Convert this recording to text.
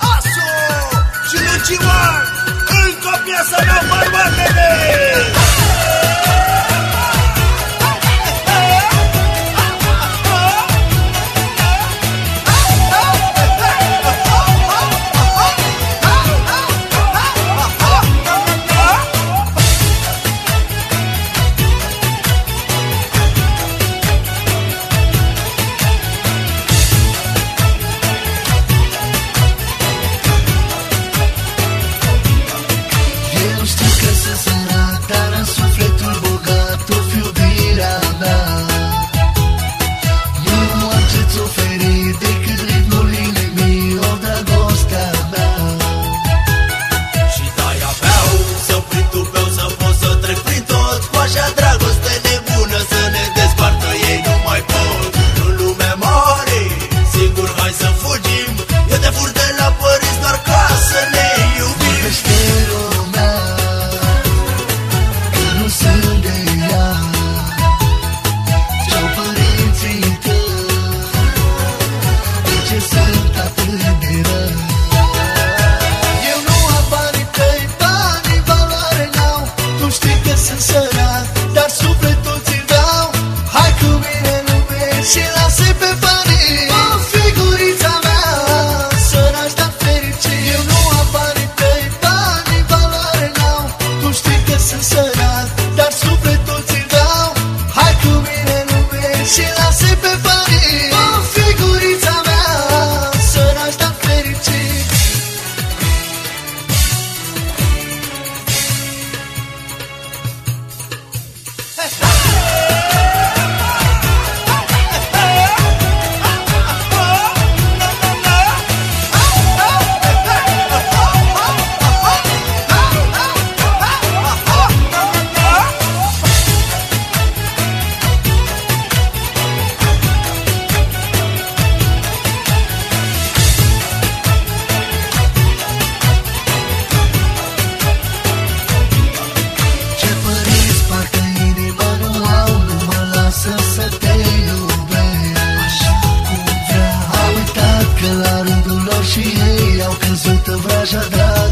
¡Aso! ¡Chiluchiwan! ¡El comienza la barbándeme! в драк.